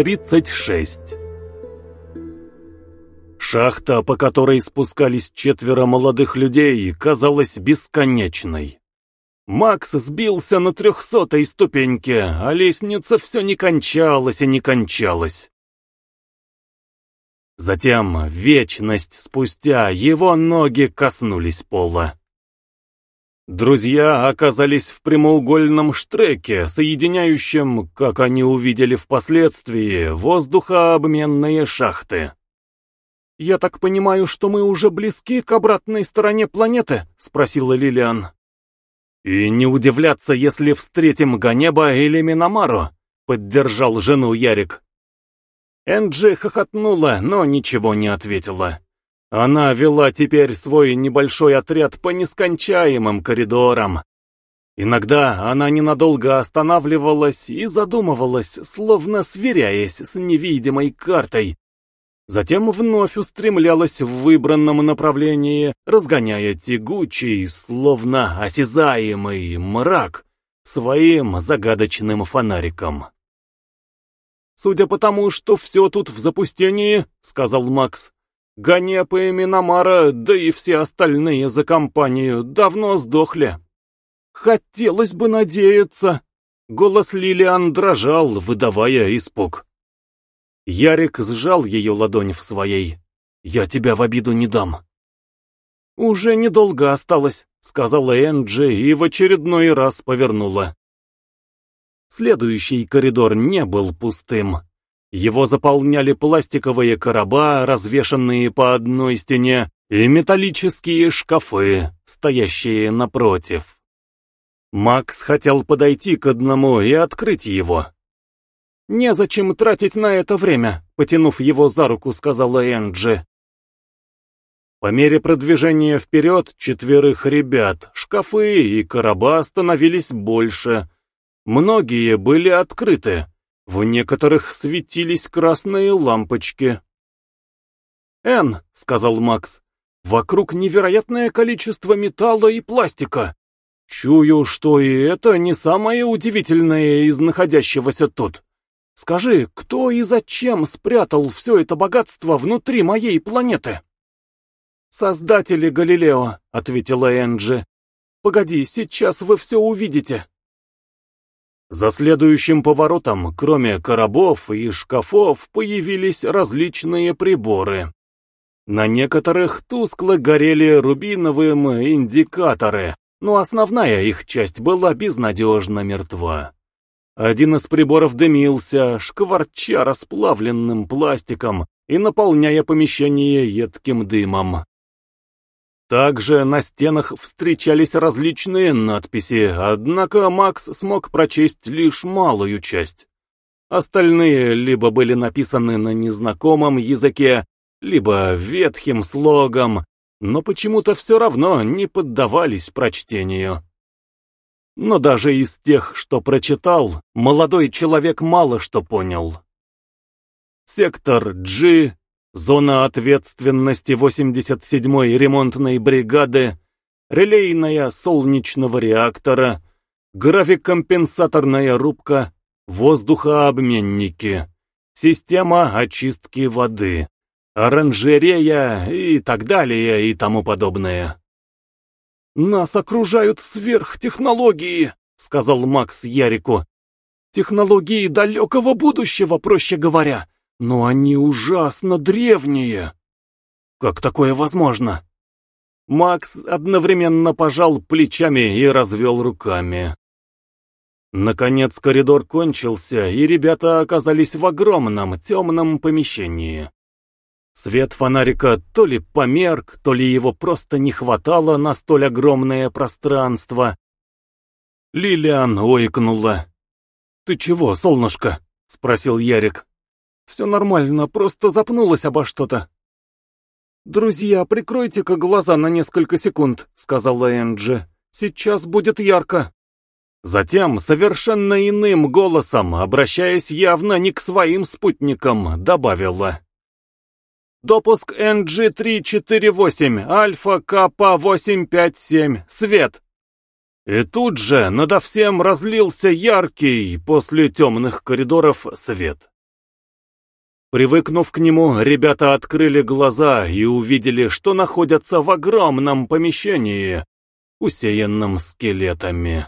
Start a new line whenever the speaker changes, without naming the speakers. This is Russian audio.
36 Шахта, по которой спускались четверо молодых людей, казалась бесконечной. Макс сбился на трехсотой ступеньке, а лестница все не кончалась и не кончалась. Затем, вечность спустя, его ноги коснулись пола. Друзья оказались в прямоугольном штреке, соединяющем, как они увидели впоследствии, воздухообменные шахты. «Я так понимаю, что мы уже близки к обратной стороне планеты?» — спросила Лилиан. «И не удивляться, если встретим Ганеба или Миномару», — поддержал жену Ярик. Энджи хохотнула, но ничего не ответила. Она вела теперь свой небольшой отряд по нескончаемым коридорам. Иногда она ненадолго останавливалась и задумывалась, словно сверяясь с невидимой картой. Затем вновь устремлялась в выбранном направлении, разгоняя тягучий, словно осязаемый мрак своим загадочным фонариком. «Судя по тому, что все тут в запустении», — сказал Макс, Ганепа и Миномара, да и все остальные за компанию, давно сдохли. Хотелось бы надеяться. Голос Лилиан дрожал, выдавая испуг. Ярик сжал ее ладонь в своей. «Я тебя в обиду не дам». «Уже недолго осталось», — сказала Энджи и в очередной раз повернула. Следующий коридор не был пустым. Его заполняли пластиковые короба, развешанные по одной стене, и металлические шкафы, стоящие напротив. Макс хотел подойти к одному и открыть его. «Незачем тратить на это время», — потянув его за руку, сказала Энджи. По мере продвижения вперед четверых ребят, шкафы и короба становились больше. Многие были открыты, в некоторых светились красные лампочки. «Энн», — сказал Макс, — «вокруг невероятное количество металла и пластика. Чую, что и это не самое удивительное из находящегося тут. Скажи, кто и зачем спрятал все это богатство внутри моей планеты?» «Создатели Галилео», — ответила Энджи. «Погоди, сейчас вы все увидите». За следующим поворотом, кроме коробов и шкафов, появились различные приборы. На некоторых тускло горели рубиновым индикаторы, но основная их часть была безнадежно мертва. Один из приборов дымился, шкварча расплавленным пластиком и наполняя помещение едким дымом. Также на стенах встречались различные надписи, однако Макс смог прочесть лишь малую часть. Остальные либо были написаны на незнакомом языке, либо ветхим слогом, но почему-то все равно не поддавались прочтению. Но даже из тех, что прочитал, молодой человек мало что понял. Сектор G Зона ответственности 87-й ремонтной бригады, релейная солнечного реактора, график-компенсаторная рубка, воздухообменники, система очистки воды, оранжерея и так далее и тому подобное. «Нас окружают сверхтехнологии», — сказал Макс Ярику. «Технологии далекого будущего, проще говоря. Но они ужасно древние. Как такое возможно? Макс одновременно пожал плечами и развел руками. Наконец коридор кончился, и ребята оказались в огромном темном помещении. Свет фонарика то ли померк, то ли его просто не хватало на столь огромное пространство. Лилиан ойкнула. «Ты чего, солнышко?» — спросил Ярик. Все нормально, просто запнулась обо что-то. «Друзья, прикройте-ка глаза на несколько секунд», — сказала Энджи. «Сейчас будет ярко». Затем, совершенно иным голосом, обращаясь явно не к своим спутникам, добавила. «Допуск NG348, Альфа Капа 857, свет!» И тут же надо всем разлился яркий, после темных коридоров, свет. Привыкнув к нему, ребята открыли глаза и увидели, что находятся в огромном помещении, усеянном скелетами.